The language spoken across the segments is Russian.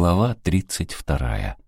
Глава тридцать вторая.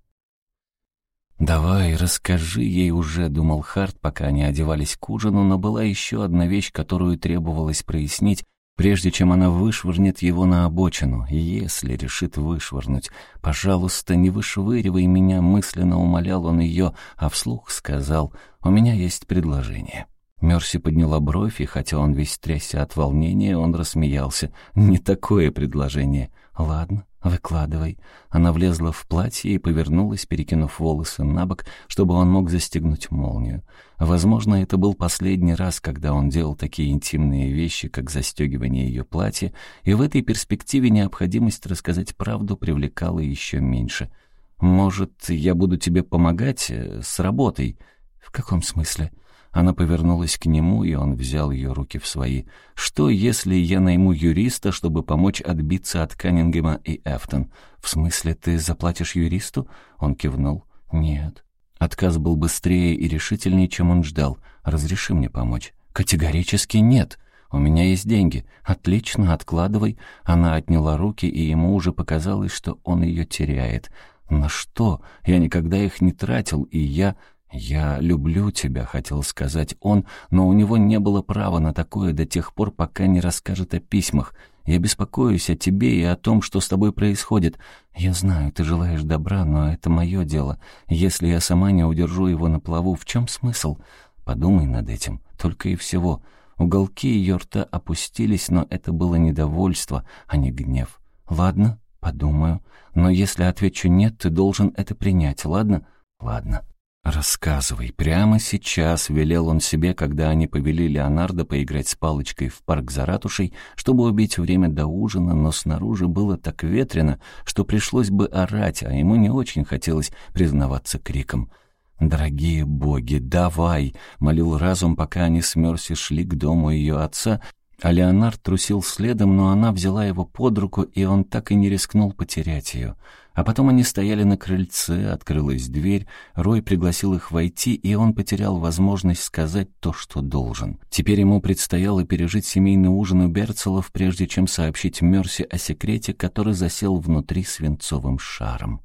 «Давай, расскажи ей уже», — думал Харт, пока они одевались к ужину, но была еще одна вещь, которую требовалось прояснить, прежде чем она вышвырнет его на обочину. Если решит вышвырнуть, пожалуйста, не вышвыривай меня, мысленно умолял он ее, а вслух сказал, «У меня есть предложение». Мерси подняла бровь, и хотя он весь трясся от волнения, он рассмеялся. «Не такое предложение. Ладно, выкладывай». Она влезла в платье и повернулась, перекинув волосы на бок, чтобы он мог застегнуть молнию. Возможно, это был последний раз, когда он делал такие интимные вещи, как застегивание ее платья, и в этой перспективе необходимость рассказать правду привлекала еще меньше. «Может, я буду тебе помогать э, с работой?» «В каком смысле?» Она повернулась к нему, и он взял ее руки в свои. «Что, если я найму юриста, чтобы помочь отбиться от Каннингема и Эфтон? В смысле, ты заплатишь юристу?» Он кивнул. «Нет». Отказ был быстрее и решительнее, чем он ждал. «Разреши мне помочь». «Категорически нет». «У меня есть деньги. Отлично, откладывай». Она отняла руки, и ему уже показалось, что он ее теряет. «На что? Я никогда их не тратил, и я...» «Я люблю тебя», — хотел сказать он, но у него не было права на такое до тех пор, пока не расскажет о письмах. «Я беспокоюсь о тебе и о том, что с тобой происходит. Я знаю, ты желаешь добра, но это мое дело. Если я сама не удержу его на плаву, в чем смысл? Подумай над этим, только и всего». Уголки ее рта опустились, но это было недовольство, а не гнев. «Ладно, подумаю. Но если отвечу «нет», ты должен это принять, ладно?» «Ладно». «Рассказывай, прямо сейчас», — велел он себе, когда они повели Леонардо поиграть с палочкой в парк за ратушей, чтобы убить время до ужина, но снаружи было так ветрено, что пришлось бы орать, а ему не очень хотелось признаваться криком. «Дорогие боги, давай!» — молил разум, пока они с Мерси шли к дому ее отца, а Леонард трусил следом, но она взяла его под руку, и он так и не рискнул потерять ее. А потом они стояли на крыльце, открылась дверь, Рой пригласил их войти, и он потерял возможность сказать то, что должен. Теперь ему предстояло пережить семейный ужин у Берцелов, прежде чем сообщить Мерси о секрете, который засел внутри свинцовым шаром.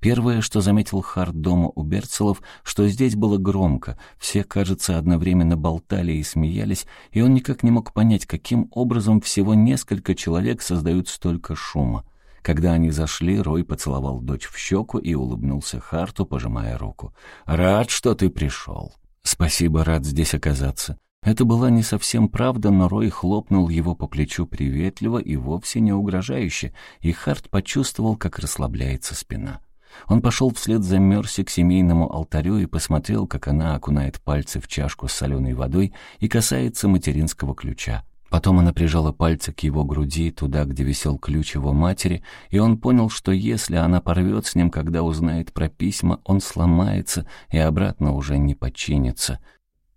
Первое, что заметил Харт дома у Берцелов, что здесь было громко, все, кажется, одновременно болтали и смеялись, и он никак не мог понять, каким образом всего несколько человек создают столько шума. Когда они зашли, Рой поцеловал дочь в щеку и улыбнулся Харту, пожимая руку. «Рад, что ты пришел». «Спасибо, рад здесь оказаться». Это была не совсем правда, но Рой хлопнул его по плечу приветливо и вовсе не угрожающе, и Харт почувствовал, как расслабляется спина. Он пошел вслед за Мерси к семейному алтарю и посмотрел, как она окунает пальцы в чашку с соленой водой и касается материнского ключа. Потом она прижала пальцы к его груди, туда, где висел ключ его матери, и он понял, что если она порвет с ним, когда узнает про письма, он сломается и обратно уже не подчинится.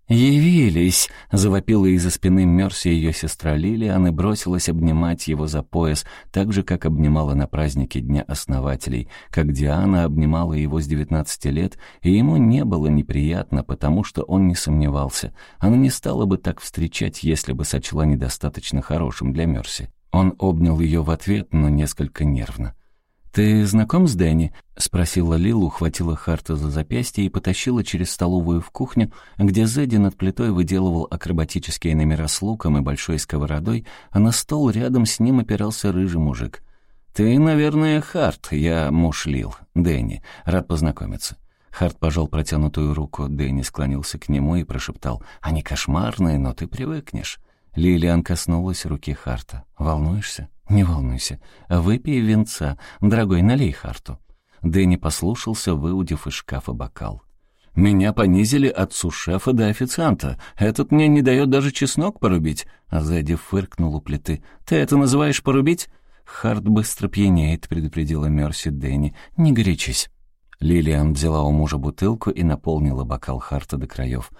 «Явились!» — завопила из-за спины Мерси ее сестра Лилиан и бросилась обнимать его за пояс, так же, как обнимала на празднике Дня Основателей, как Диана обнимала его с девятнадцати лет, и ему не было неприятно, потому что он не сомневался. Она не стала бы так встречать, если бы сочла недостаточно хорошим для Мерси. Он обнял ее в ответ, но несколько нервно. «Ты знаком с Дэнни?» — спросила Лил, ухватила Харта за запястье и потащила через столовую в кухню, где Зедди над плитой выделывал акробатические номера с луком и большой сковородой, а на стол рядом с ним опирался рыжий мужик. «Ты, наверное, Харт, я муж Лил, Дэнни. Рад познакомиться». Харт пожал протянутую руку, Дэнни склонился к нему и прошептал, «Они кошмарные, но ты привыкнешь». Лилиан коснулась руки Харта. «Волнуешься?» «Не волнуйся. Выпей венца. Дорогой, налей Харту». Дэнни послушался, выудив из шкафа бокал. «Меня понизили от сушефа до официанта. Этот мне не дает даже чеснок порубить». А Зэдди фыркнул у плиты. «Ты это называешь порубить?» «Харт быстро пьянеет», — предупредила Мерси Дэнни. «Не горячись». Лилиан взяла у мужа бутылку и наполнила бокал Харта до краев.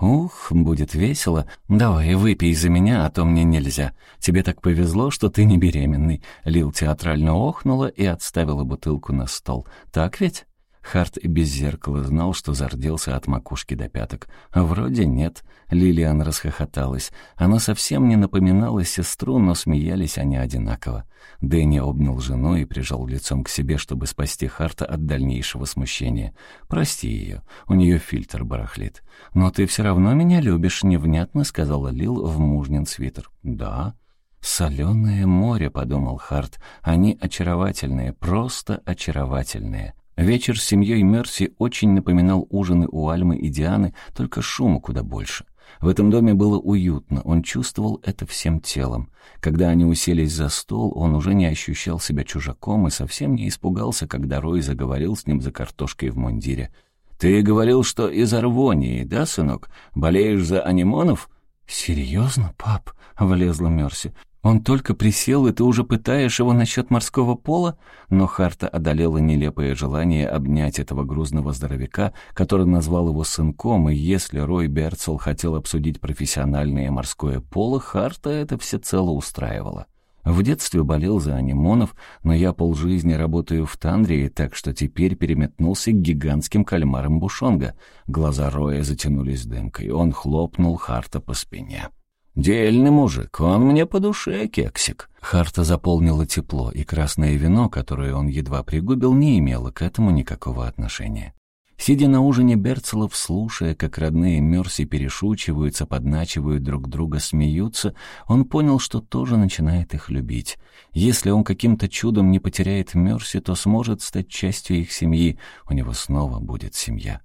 «Ух, будет весело. Давай, выпей за меня, а то мне нельзя. Тебе так повезло, что ты не беременный». Лил театрально охнула и отставила бутылку на стол. «Так ведь?» Харт без зеркала знал, что зарделся от макушки до пяток. А вроде нет. Лилиан расхохоталась. Она совсем не напоминала сестру, но смеялись они одинаково. Дэнни обнял жену и прижал лицом к себе, чтобы спасти Харта от дальнейшего смущения. «Прости ее, у нее фильтр барахлит». «Но ты все равно меня любишь», — невнятно сказала Лил в мужнин свитер. «Да». «Соленое море», — подумал Харт. «Они очаровательные, просто очаровательные». Вечер с семьей Мерси очень напоминал ужины у Альмы и Дианы, только шума куда больше. В этом доме было уютно, он чувствовал это всем телом. Когда они уселись за стол, он уже не ощущал себя чужаком и совсем не испугался, когда Рой заговорил с ним за картошкой в мундире. «Ты говорил, что из Арвонии, да, сынок? Болеешь за анимонов?» «Серьезно, пап?» — влезла Мерси. Он только присел, и ты уже пытаешь его насчет морского пола? Но Харта одолела нелепое желание обнять этого грузного здоровяка, который назвал его сынком, и если Рой Берцел хотел обсудить профессиональное морское поло, Харта это всецело устраивало. В детстве болел за анимонов, но я полжизни работаю в Тандрии, так что теперь переметнулся к гигантским кальмарам Бушонга. Глаза Роя затянулись дымкой, он хлопнул Харта по спине. «Дельный мужик, он мне по душе, кексик». Харта заполнило тепло, и красное вино, которое он едва пригубил, не имело к этому никакого отношения. Сидя на ужине Берцелов, слушая, как родные Мерси перешучиваются, подначивают друг друга, смеются, он понял, что тоже начинает их любить. Если он каким-то чудом не потеряет Мерси, то сможет стать частью их семьи, у него снова будет семья.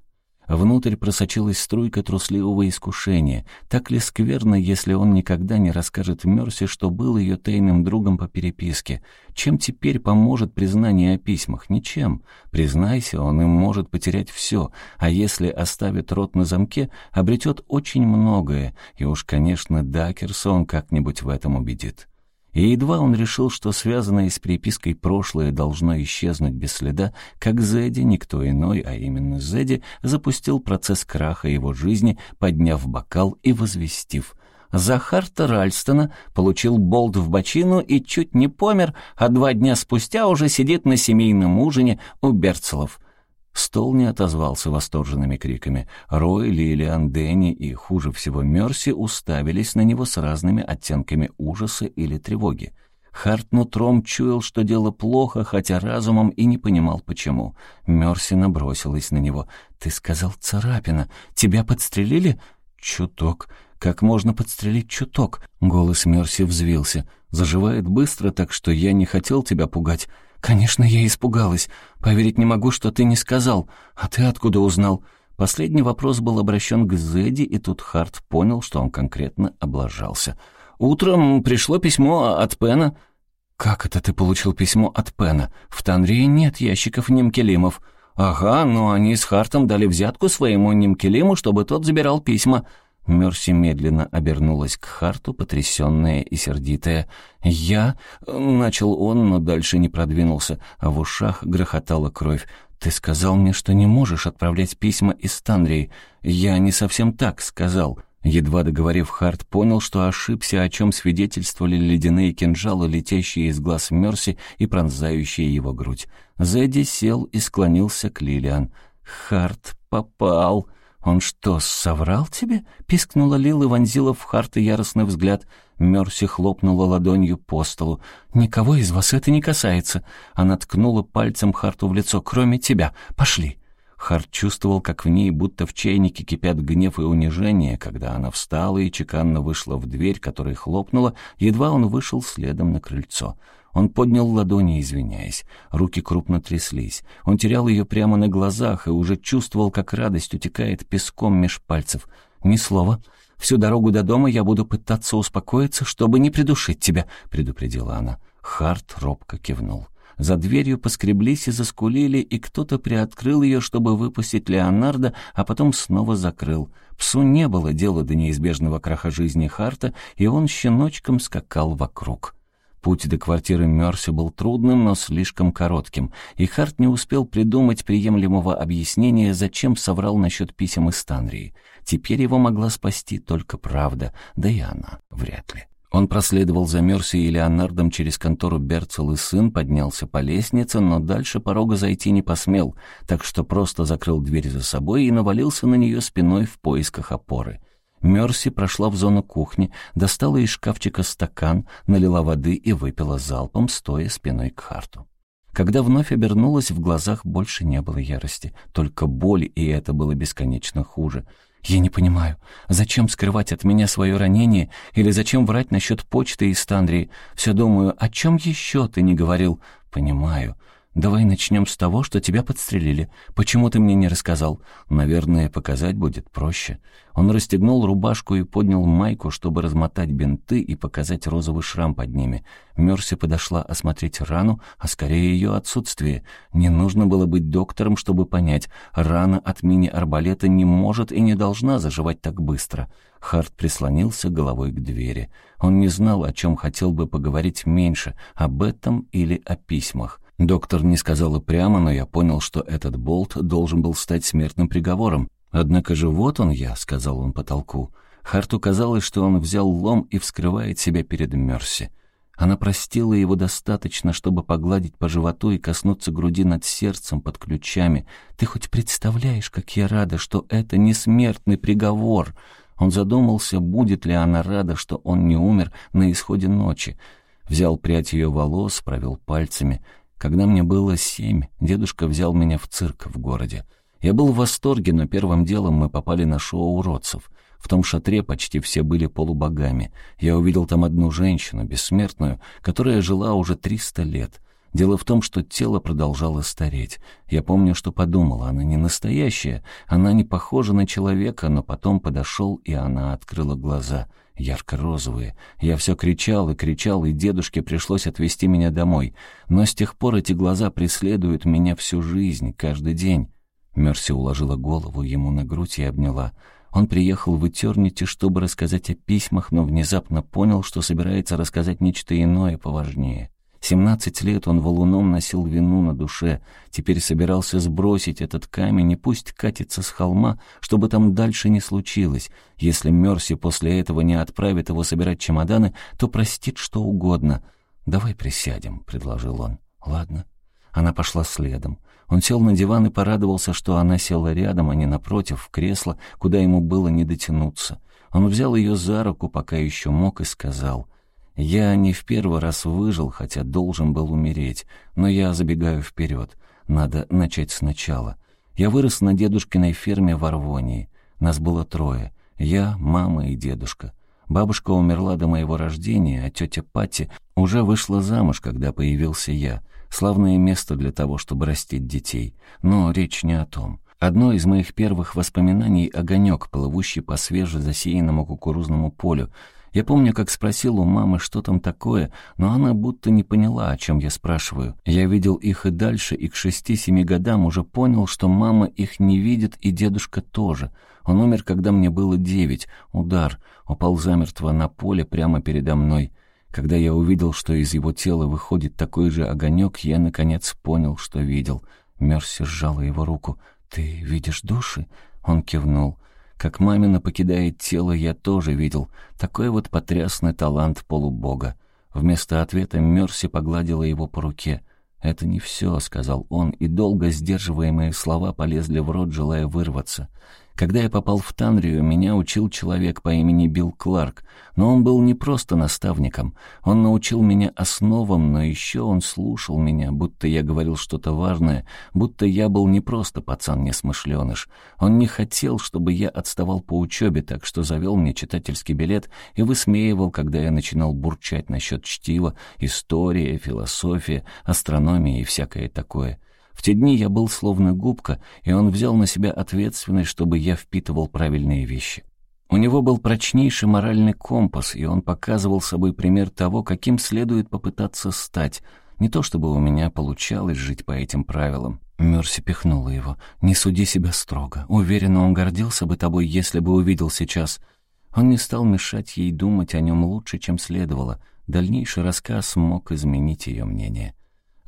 Внутрь просочилась струйка трусливого искушения. Так ли скверно, если он никогда не расскажет Мерси, что был ее тайным другом по переписке? Чем теперь поможет признание о письмах? Ничем. Признайся, он им может потерять все, а если оставит рот на замке, обретет очень многое, и уж, конечно, Дакерсон как-нибудь в этом убедит. И едва он решил, что связанное с перепиской прошлое должно исчезнуть без следа, как Зедди, никто иной, а именно Зедди, запустил процесс краха его жизни, подняв бокал и возвестив. Захарта Ральстона получил болт в бочину и чуть не помер, а два дня спустя уже сидит на семейном ужине у Берцелов — Стол не отозвался восторженными криками. Рой, Лилиан, Дэнни и, хуже всего, Мерси уставились на него с разными оттенками ужаса или тревоги. Харт нутром чуял, что дело плохо, хотя разумом и не понимал, почему. Мерси набросилась на него. «Ты сказал царапина. Тебя подстрелили?» «Чуток. Как можно подстрелить чуток?» Голос Мерси взвился. «Заживает быстро, так что я не хотел тебя пугать. «Конечно, я испугалась. Поверить не могу, что ты не сказал. А ты откуда узнал?» Последний вопрос был обращен к Зедди, и тут Харт понял, что он конкретно облажался. «Утром пришло письмо от Пена». «Как это ты получил письмо от Пена? В Танрии нет ящиков Немкелимов». «Ага, но они с Хартом дали взятку своему Немкелиму, чтобы тот забирал письма». Мерси медленно обернулась к Харту, потрясенная и сердитая. «Я...» — начал он, но дальше не продвинулся, а в ушах грохотала кровь. «Ты сказал мне, что не можешь отправлять письма из Танрии. Я не совсем так сказал». Едва договорив, Харт понял, что ошибся, о чем свидетельствовали ледяные кинжалы, летящие из глаз Мерси и пронзающие его грудь. Зэдди сел и склонился к Лилиан. «Харт попал!» «Он что, соврал тебе?» — пискнула Лил и вонзила в Харта яростный взгляд. Мерси хлопнула ладонью по столу. «Никого из вас это не касается». Она ткнула пальцем Харту в лицо. «Кроме тебя. Пошли». Харт чувствовал, как в ней будто в чайнике кипят гнев и унижение, когда она встала и чеканно вышла в дверь, которая хлопнула, едва он вышел следом на крыльцо. Он поднял ладони, извиняясь. Руки крупно тряслись. Он терял ее прямо на глазах и уже чувствовал, как радость утекает песком меж пальцев. «Ни слова. Всю дорогу до дома я буду пытаться успокоиться, чтобы не придушить тебя», — предупредила она. Харт робко кивнул. За дверью поскреблись и заскулили, и кто-то приоткрыл ее, чтобы выпустить Леонардо, а потом снова закрыл. Псу не было дела до неизбежного краха жизни Харта, и он щеночком скакал вокруг. Путь до квартиры Мерси был трудным, но слишком коротким, и Харт не успел придумать приемлемого объяснения, зачем соврал насчет писем из Танрии. Теперь его могла спасти только правда, да и она вряд ли. Он проследовал за Мерси и Леонардом через контору Берцел и сын, поднялся по лестнице, но дальше порога зайти не посмел, так что просто закрыл дверь за собой и навалился на нее спиной в поисках опоры. Мерси прошла в зону кухни, достала из шкафчика стакан, налила воды и выпила залпом, стоя спиной к Харту. Когда вновь обернулась, в глазах больше не было ярости, только боль, и это было бесконечно хуже — я не понимаю, зачем скрывать от меня свое ранение или зачем врать насчет почты из Тандрии? Все думаю, о чем еще ты не говорил? Понимаю. Давай начнем с того, что тебя подстрелили. Почему ты мне не рассказал? Наверное, показать будет проще. Он расстегнул рубашку и поднял майку, чтобы размотать бинты и показать розовый шрам под ними. Мерси подошла осмотреть рану, а скорее ее отсутствие. Не нужно было быть доктором, чтобы понять, рана от мини-арбалета не может и не должна заживать так быстро. Харт прислонился головой к двери. Он не знал, о чем хотел бы поговорить меньше, об этом или о письмах. Доктор не сказала прямо, но я понял, что этот болт должен был стать смертным приговором. «Однако же вот он я», — сказал он потолку. Харту казалось, что он взял лом и вскрывает себя перед Мерси. Она простила его достаточно, чтобы погладить по животу и коснуться груди над сердцем под ключами. «Ты хоть представляешь, как я рада, что это не смертный приговор?» Он задумался, будет ли она рада, что он не умер на исходе ночи. Взял прядь ее волос, провел пальцами — когда мне было семь, дедушка взял меня в цирк в городе. Я был в восторге, но первым делом мы попали на шоу уродцев. В том шатре почти все были полубогами. Я увидел там одну женщину, бессмертную, которая жила уже триста лет. Дело в том, что тело продолжало стареть. Я помню, что подумала, она не настоящая, она не похожа на человека, но потом подошел, и она открыла глаза — ярко-розовые. Я все кричал и кричал, и дедушке пришлось отвезти меня домой. Но с тех пор эти глаза преследуют меня всю жизнь, каждый день. Мерси уложила голову ему на грудь и обняла. Он приехал в Этернити, чтобы рассказать о письмах, но внезапно понял, что собирается рассказать нечто иное поважнее. Семнадцать лет он валуном носил вину на душе, теперь собирался сбросить этот камень и пусть катится с холма, чтобы там дальше не случилось. Если Мерси после этого не отправит его собирать чемоданы, то простит что угодно. «Давай присядем», — предложил он. «Ладно». Она пошла следом. Он сел на диван и порадовался, что она села рядом, а не напротив, в кресло, куда ему было не дотянуться. Он взял ее за руку, пока еще мог, и сказал — я не в первый раз выжил, хотя должен был умереть, но я забегаю вперед. Надо начать сначала. Я вырос на дедушкиной ферме в Арвонии. Нас было трое. Я, мама и дедушка. Бабушка умерла до моего рождения, а тетя Пати уже вышла замуж, когда появился я. Славное место для того, чтобы растить детей. Но речь не о том. Одно из моих первых воспоминаний — огонек, плывущий по свежезасеянному кукурузному полю — я помню, как спросил у мамы, что там такое, но она будто не поняла, о чем я спрашиваю. Я видел их и дальше, и к шести-семи годам уже понял, что мама их не видит, и дедушка тоже. Он умер, когда мне было девять. Удар. Упал замертво на поле прямо передо мной. Когда я увидел, что из его тела выходит такой же огонек, я, наконец, понял, что видел. Мерси сжала его руку. «Ты видишь души?» Он кивнул. Как мамина покидает тело, я тоже видел. Такой вот потрясный талант полубога. Вместо ответа Мерси погладила его по руке. «Это не все», — сказал он, и долго сдерживаемые слова полезли в рот, желая вырваться. Когда я попал в Танрию, меня учил человек по имени Билл Кларк, но он был не просто наставником. Он научил меня основам, но еще он слушал меня, будто я говорил что-то важное, будто я был не просто пацан-несмышленыш. Он не хотел, чтобы я отставал по учебе, так что завел мне читательский билет и высмеивал, когда я начинал бурчать насчет чтива, история, философия, астрономия и всякое такое. В те дни я был словно губка, и он взял на себя ответственность, чтобы я впитывал правильные вещи. У него был прочнейший моральный компас, и он показывал собой пример того, каким следует попытаться стать. Не то чтобы у меня получалось жить по этим правилам. Мерси пихнула его. «Не суди себя строго. Уверена, он гордился бы тобой, если бы увидел сейчас». Он не стал мешать ей думать о нем лучше, чем следовало. Дальнейший рассказ мог изменить ее мнение.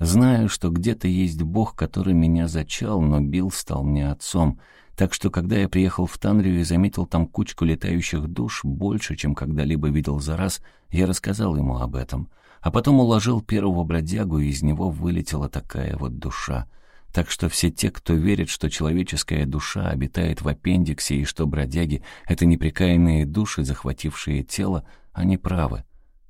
Знаю, что где-то есть Бог, который меня зачал, но Билл стал мне отцом. Так что, когда я приехал в Танрию и заметил там кучку летающих душ, больше, чем когда-либо видел за раз, я рассказал ему об этом. А потом уложил первого бродягу, и из него вылетела такая вот душа. Так что все те, кто верит, что человеческая душа обитает в аппендиксе и что бродяги — это непрекаянные души, захватившие тело, они правы.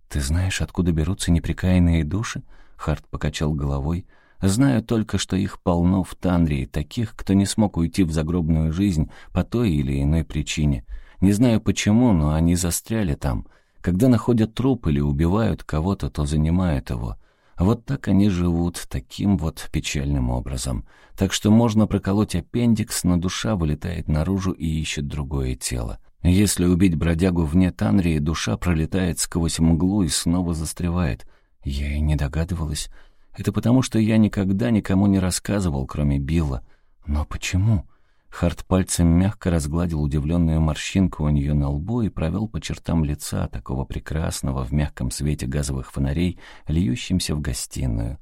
«Ты знаешь, откуда берутся непрекаянные души?» Харт покачал головой — Знаю только, что их полно в Танрии, таких, кто не смог уйти в загробную жизнь по той или иной причине. Не знаю почему, но они застряли там. Когда находят труп или убивают кого-то, то занимают его. Вот так они живут, таким вот печальным образом. Так что можно проколоть аппендикс, но душа вылетает наружу и ищет другое тело. Если убить бродягу вне Танрии, душа пролетает сквозь мглу и снова застревает. Я и не догадывалась. Это потому, что я никогда никому не рассказывал, кроме Билла. Но почему? Харт пальцем мягко разгладил удивленную морщинку у нее на лбу и провел по чертам лица, такого прекрасного в мягком свете газовых фонарей, льющимся в гостиную.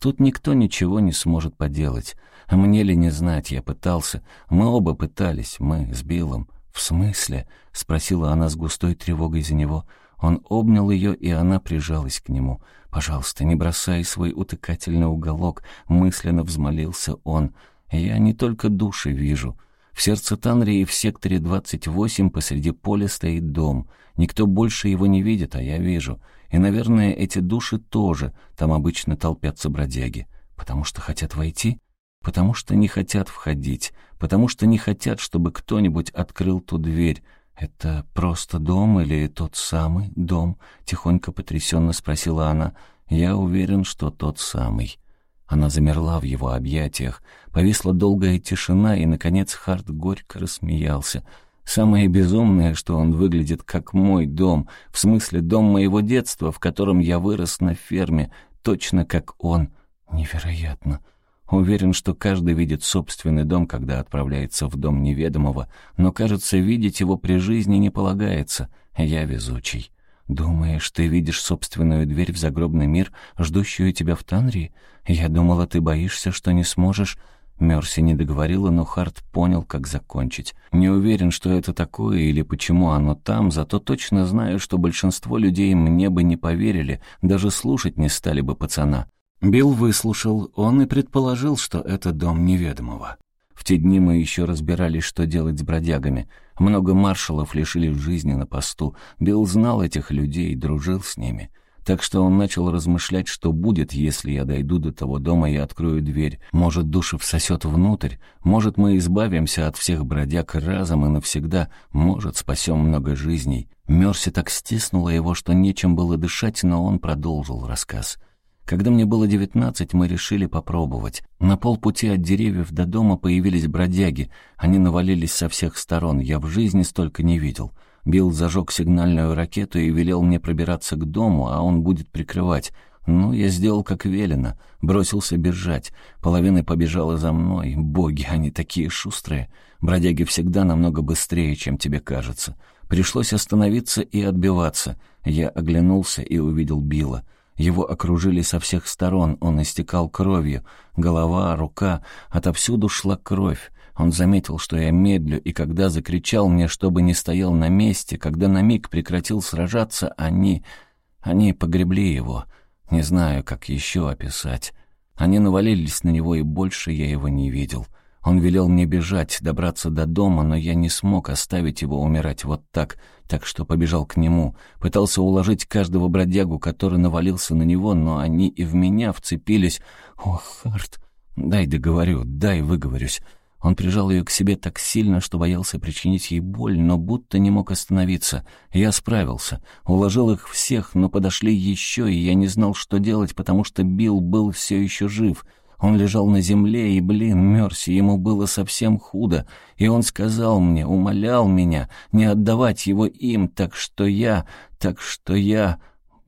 Тут никто ничего не сможет поделать. Мне ли не знать, я пытался. Мы оба пытались, мы с Биллом. «В смысле?» — спросила она с густой тревогой за него. Он обнял ее, и она прижалась к нему. «Пожалуйста, не бросай свой утыкательный уголок», — мысленно взмолился он. «Я не только души вижу. В сердце Танрии в секторе 28 посреди поля стоит дом. Никто больше его не видит, а я вижу. И, наверное, эти души тоже. Там обычно толпятся бродяги. Потому что хотят войти?» потому что не хотят входить, потому что не хотят, чтобы кто-нибудь открыл ту дверь, «Это просто дом или тот самый дом?» — тихонько потрясенно спросила она. «Я уверен, что тот самый». Она замерла в его объятиях. Повисла долгая тишина, и, наконец, Харт горько рассмеялся. «Самое безумное, что он выглядит как мой дом, в смысле дом моего детства, в котором я вырос на ферме, точно как он. Невероятно!» Уверен, что каждый видит собственный дом, когда отправляется в дом неведомого, но, кажется, видеть его при жизни не полагается. Я везучий. Думаешь, ты видишь собственную дверь в загробный мир, ждущую тебя в Танрии? Я думала, ты боишься, что не сможешь... Мерси не договорила, но Харт понял, как закончить. Не уверен, что это такое или почему оно там, зато точно знаю, что большинство людей мне бы не поверили, даже слушать не стали бы пацана. Билл выслушал, он и предположил, что это дом неведомого. В те дни мы еще разбирались, что делать с бродягами. Много маршалов лишились жизни на посту. Билл знал этих людей, дружил с ними. Так что он начал размышлять, что будет, если я дойду до того дома и открою дверь. Может, душа всосет внутрь, может, мы избавимся от всех бродяг разом и навсегда, может, спасем много жизней. Мерси так стиснула его, что нечем было дышать, но он продолжил рассказ. Когда мне было девятнадцать, мы решили попробовать. На полпути от деревьев до дома появились бродяги. Они навалились со всех сторон. Я в жизни столько не видел. Билл зажег сигнальную ракету и велел мне пробираться к дому, а он будет прикрывать. Ну, я сделал, как велено. Бросился бежать. Половина побежала за мной. Боги, они такие шустрые. Бродяги всегда намного быстрее, чем тебе кажется. Пришлось остановиться и отбиваться. Я оглянулся и увидел Билла. Его окружили со всех сторон, он истекал кровью. Голова, рука, отовсюду шла кровь. Он заметил, что я медлю, и когда закричал мне, чтобы не стоял на месте, когда на миг прекратил сражаться, они... Они погребли его. Не знаю, как еще описать. Они навалились на него, и больше я его не видел. Он велел мне бежать, добраться до дома, но я не смог оставить его умирать вот так, так что побежал к нему. Пытался уложить каждого бродягу, который навалился на него, но они и в меня вцепились. «О, Харт, дай договорю, дай выговорюсь». Он прижал ее к себе так сильно, что боялся причинить ей боль, но будто не мог остановиться. Я справился. Уложил их всех, но подошли еще, и я не знал, что делать, потому что Билл был все еще жив — он лежал на земле, и, блин, Мерси, ему было совсем худо. И он сказал мне, умолял меня не отдавать его им, так что я, так что я...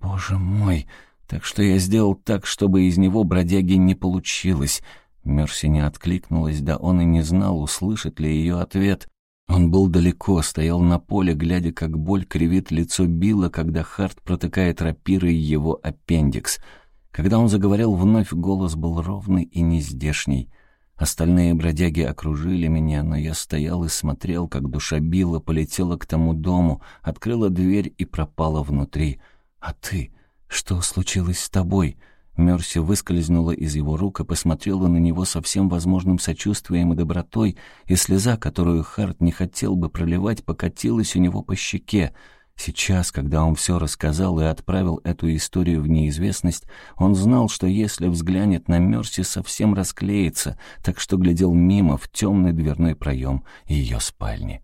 Боже мой, так что я сделал так, чтобы из него бродяги не получилось. Мерси не откликнулась, да он и не знал, услышит ли ее ответ. Он был далеко, стоял на поле, глядя, как боль кривит лицо Билла, когда Харт протыкает рапирой его аппендикс — когда он заговорил вновь, голос был ровный и нездешний. Остальные бродяги окружили меня, но я стоял и смотрел, как душа Билла полетела к тому дому, открыла дверь и пропала внутри. «А ты? Что случилось с тобой?» Мерси выскользнула из его рук и посмотрела на него со всем возможным сочувствием и добротой, и слеза, которую Харт не хотел бы проливать, покатилась у него по щеке. Сейчас, когда он все рассказал и отправил эту историю в неизвестность, он знал, что если взглянет на Мерси, совсем расклеится, так что глядел мимо в темный дверной проем ее спальни.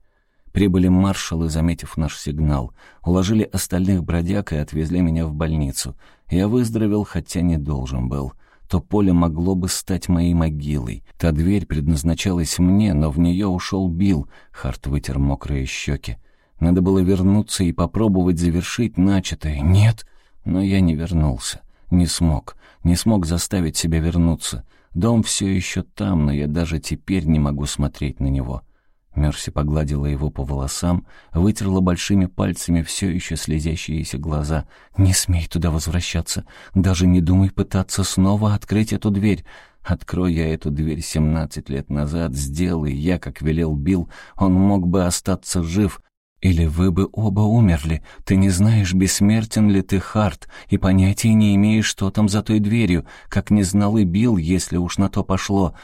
Прибыли маршалы, заметив наш сигнал. Уложили остальных бродяг и отвезли меня в больницу. Я выздоровел, хотя не должен был. То поле могло бы стать моей могилой. Та дверь предназначалась мне, но в нее ушел Билл. Харт вытер мокрые щеки. Надо было вернуться и попробовать завершить начатое. Нет, но я не вернулся. Не смог. Не смог заставить себя вернуться. Дом все еще там, но я даже теперь не могу смотреть на него. Мерси погладила его по волосам, вытерла большими пальцами все еще слезящиеся глаза. «Не смей туда возвращаться. Даже не думай пытаться снова открыть эту дверь. Открой я эту дверь семнадцать лет назад, сделай я, как велел Билл, он мог бы остаться жив. Или вы бы оба умерли. Ты не знаешь, бессмертен ли ты, Харт, и понятия не имеешь, что там за той дверью, как не знал и Билл, если уж на то пошло».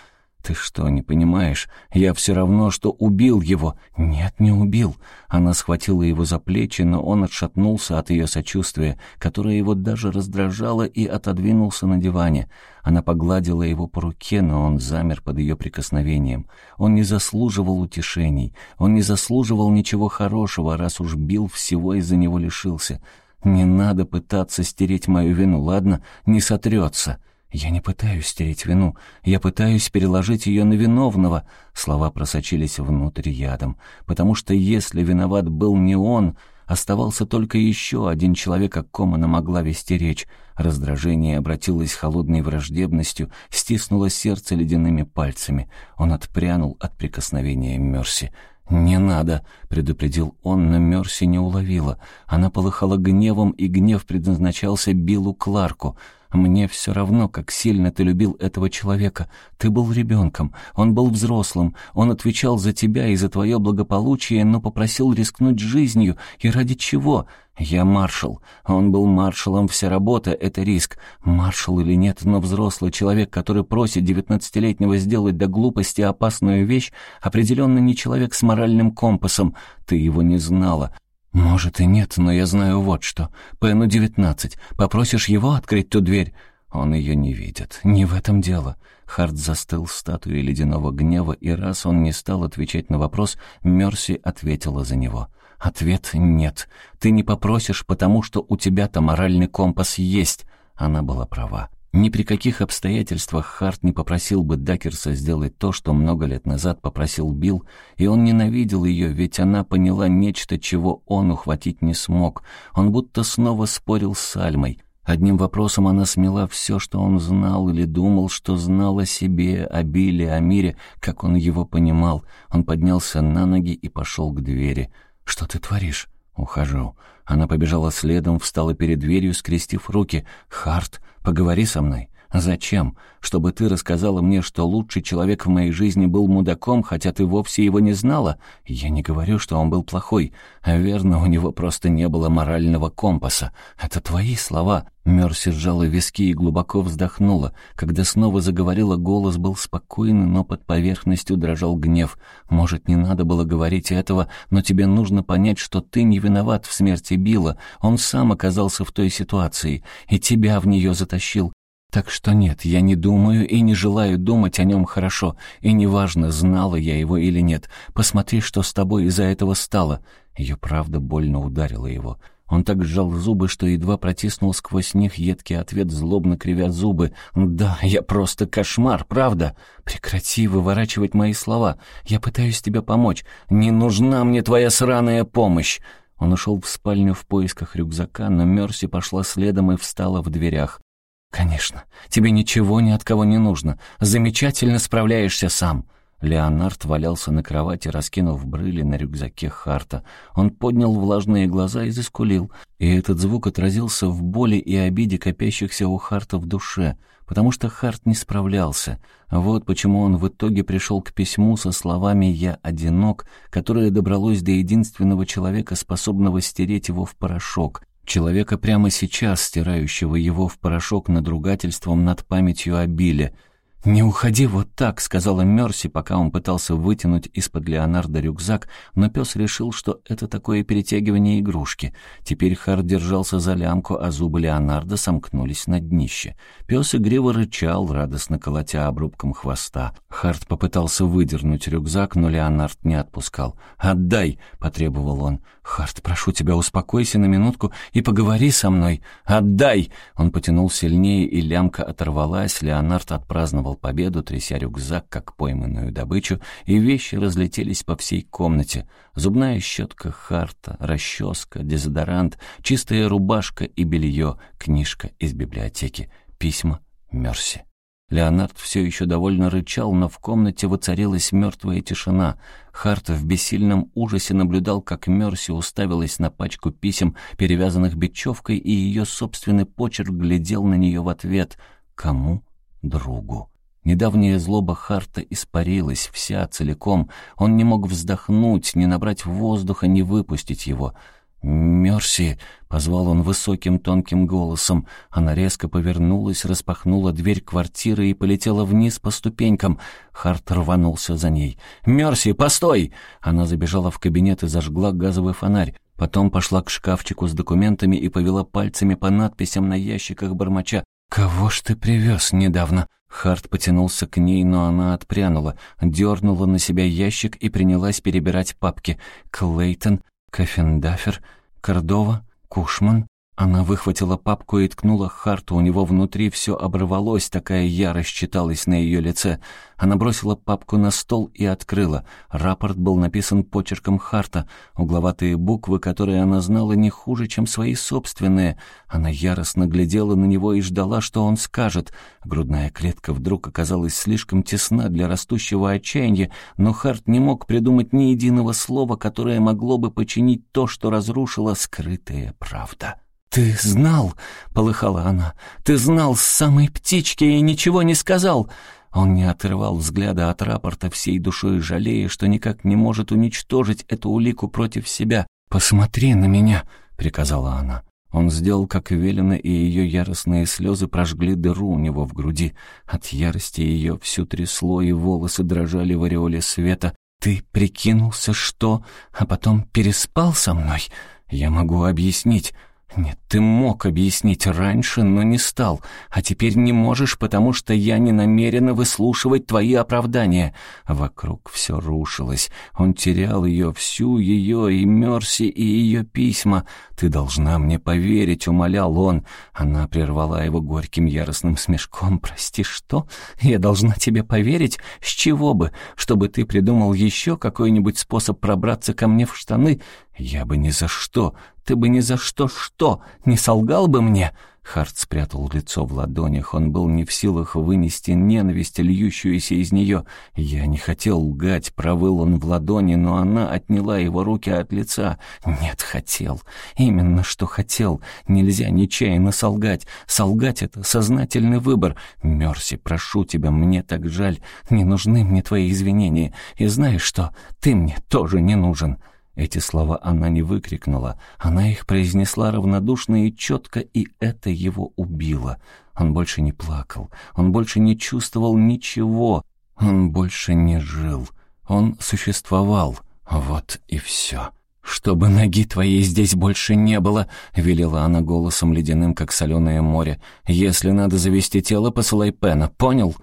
«Ты что, не понимаешь? Я все равно, что убил его». «Нет, не убил». Она схватила его за плечи, но он отшатнулся от ее сочувствия, которое его даже раздражало, и отодвинулся на диване. Она погладила его по руке, но он замер под ее прикосновением. Он не заслуживал утешений. Он не заслуживал ничего хорошего, раз уж бил всего из-за него лишился. «Не надо пытаться стереть мою вину, ладно? Не сотрется». «Я не пытаюсь стереть вину, я пытаюсь переложить ее на виновного». Слова просочились внутрь ядом, потому что если виноват был не он, оставался только еще один человек, о ком она могла вести речь. Раздражение обратилось холодной враждебностью, стиснуло сердце ледяными пальцами. Он отпрянул от прикосновения Мерси. «Не надо», — предупредил он, но Мерси не уловила. Она полыхала гневом, и гнев предназначался Биллу Кларку — мне все равно, как сильно ты любил этого человека. Ты был ребенком, он был взрослым, он отвечал за тебя и за твое благополучие, но попросил рискнуть жизнью. И ради чего? Я маршал. Он был маршалом, вся работа — это риск. Маршал или нет, но взрослый человек, который просит девятнадцатилетнего сделать до глупости опасную вещь, определенно не человек с моральным компасом. Ты его не знала. «Может и нет, но я знаю вот что. Пену девятнадцать. Попросишь его открыть ту дверь?» Он ее не видит. Не в этом дело. Харт застыл статуей ледяного гнева, и раз он не стал отвечать на вопрос, Мерси ответила за него. «Ответ — нет. Ты не попросишь, потому что у тебя-то моральный компас есть». Она была права. Ни при каких обстоятельствах Харт не попросил бы Дакерса сделать то, что много лет назад попросил Билл, и он ненавидел ее, ведь она поняла нечто, чего он ухватить не смог. Он будто снова спорил с Альмой. Одним вопросом она смела все, что он знал или думал, что знал о себе, о Билле, о мире, как он его понимал. Он поднялся на ноги и пошел к двери. «Что ты творишь?» «Ухожу». Она побежала следом, встала перед дверью, скрестив руки. «Харт, поговори со мной». «Зачем? Чтобы ты рассказала мне, что лучший человек в моей жизни был мудаком, хотя ты вовсе его не знала? Я не говорю, что он был плохой. Верно, у него просто не было морального компаса. Это твои слова». Мерси сжала виски и глубоко вздохнула. Когда снова заговорила, голос был спокойный, но под поверхностью дрожал гнев. «Может, не надо было говорить этого, но тебе нужно понять, что ты не виноват в смерти Билла. Он сам оказался в той ситуации и тебя в нее затащил. Так что нет, я не думаю и не желаю думать о нем хорошо, и неважно, знала я его или нет. Посмотри, что с тобой из-за этого стало». Ее правда больно ударила его. Он так сжал зубы, что едва протиснул сквозь них едкий ответ, злобно кривя зубы. «Да, я просто кошмар, правда? Прекрати выворачивать мои слова. Я пытаюсь тебе помочь. Не нужна мне твоя сраная помощь!» Он ушел в спальню в поисках рюкзака, но Мерси пошла следом и встала в дверях. «Конечно, тебе ничего ни от кого не нужно. Замечательно справляешься сам». Леонард валялся на кровати, раскинув брыли на рюкзаке Харта. Он поднял влажные глаза и заскулил, и этот звук отразился в боли и обиде копящихся у Харта в душе, потому что Харт не справлялся. Вот почему он в итоге пришел к письму со словами «Я одинок», которое добралось до единственного человека, способного стереть его в порошок, человека прямо сейчас, стирающего его в порошок надругательством над памятью о Билле — «Не уходи вот так», — сказала Мерси, пока он пытался вытянуть из-под Леонардо рюкзак, но пес решил, что это такое перетягивание игрушки. Теперь Харт держался за лямку, а зубы Леонардо сомкнулись на днище. Пес игриво рычал, радостно колотя обрубком хвоста. Харт попытался выдернуть рюкзак, но Леонард не отпускал. «Отдай!» — потребовал он. «Харт, прошу тебя, успокойся на минутку и поговори со мной. Отдай!» Он потянул сильнее, и лямка оторвалась. Леонард отпраздновал победу, тряся рюкзак, как пойманную добычу, и вещи разлетелись по всей комнате. Зубная щетка Харта, расческа, дезодорант, чистая рубашка и белье, книжка из библиотеки, письма Мерси. Леонард все еще довольно рычал, но в комнате воцарилась мертвая тишина. Харт в бессильном ужасе наблюдал, как Мерси уставилась на пачку писем, перевязанных бечевкой, и ее собственный почерк глядел на нее в ответ. Кому? Другу. Недавняя злоба Харта испарилась, вся целиком. Он не мог вздохнуть, не набрать воздуха, не выпустить его — «Мерси!» — позвал он высоким тонким голосом. Она резко повернулась, распахнула дверь квартиры и полетела вниз по ступенькам. Харт рванулся за ней. «Мерси, постой!» Она забежала в кабинет и зажгла газовый фонарь. Потом пошла к шкафчику с документами и повела пальцами по надписям на ящиках бормоча. «Кого ж ты привез недавно?» Харт потянулся к ней, но она отпрянула, дернула на себя ящик и принялась перебирать папки. «Клейтон, Кафендафер, Кордова, Кушман. Она выхватила папку и ткнула Харту, у него внутри все оборвалось, такая ярость читалась на ее лице. Она бросила папку на стол и открыла. Рапорт был написан почерком Харта, угловатые буквы, которые она знала не хуже, чем свои собственные. Она яростно глядела на него и ждала, что он скажет. Грудная клетка вдруг оказалась слишком тесна для растущего отчаяния, но Харт не мог придумать ни единого слова, которое могло бы починить то, что разрушила скрытая правда. «Ты знал!» — полыхала она. «Ты знал с самой птички и ничего не сказал!» Он не отрывал взгляда от рапорта всей душой, жалея, что никак не может уничтожить эту улику против себя. «Посмотри на меня!» — приказала она. Он сделал, как велено, и ее яростные слезы прожгли дыру у него в груди. От ярости ее всю трясло, и волосы дрожали в ореоле света. «Ты прикинулся, что? А потом переспал со мной? Я могу объяснить. «Нет, ты мог объяснить раньше, но не стал, а теперь не можешь, потому что я не намерена выслушивать твои оправдания». Вокруг все рушилось. Он терял ее, всю ее, и Мерси, и ее письма. «Ты должна мне поверить», — умолял он. Она прервала его горьким яростным смешком. «Прости, что? Я должна тебе поверить? С чего бы? Чтобы ты придумал еще какой-нибудь способ пробраться ко мне в штаны? Я бы ни за что. Ты бы ни за что что не солгал бы мне?» Харт спрятал лицо в ладонях. Он был не в силах вынести ненависть, льющуюся из нее. «Я не хотел лгать», — провыл он в ладони, но она отняла его руки от лица. «Нет, хотел. Именно что хотел. Нельзя нечаянно солгать. Солгать — это сознательный выбор. Мерси, прошу тебя, мне так жаль. Не нужны мне твои извинения. И знаешь что? Ты мне тоже не нужен». Эти слова она не выкрикнула, она их произнесла равнодушно и четко, и это его убило. Он больше не плакал, он больше не чувствовал ничего, он больше не жил, он существовал. Вот и все. «Чтобы ноги твоей здесь больше не было», — велела она голосом ледяным, как соленое море. «Если надо завести тело, посылай Пена, понял?»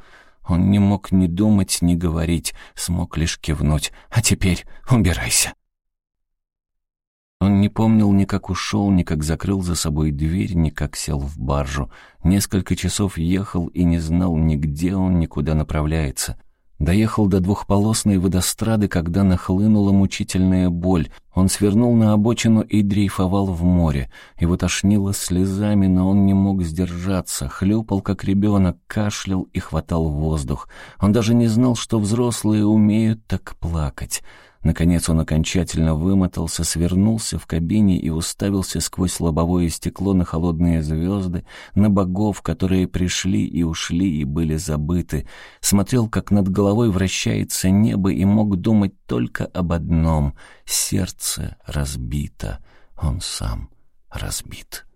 Он не мог ни думать, ни говорить, смог лишь кивнуть. «А теперь убирайся». Он не помнил ни как ушел, ни как закрыл за собой дверь, ни как сел в баржу. Несколько часов ехал и не знал ни где он, ни куда направляется. Доехал до двухполосной водострады, когда нахлынула мучительная боль. Он свернул на обочину и дрейфовал в море. Его тошнило слезами, но он не мог сдержаться. Хлюпал, как ребенок, кашлял и хватал воздух. Он даже не знал, что взрослые умеют так плакать. Наконец он окончательно вымотался, свернулся в кабине и уставился сквозь лобовое стекло на холодные звезды, на богов, которые пришли и ушли и были забыты. Смотрел, как над головой вращается небо и мог думать только об одном — сердце разбито, он сам разбит.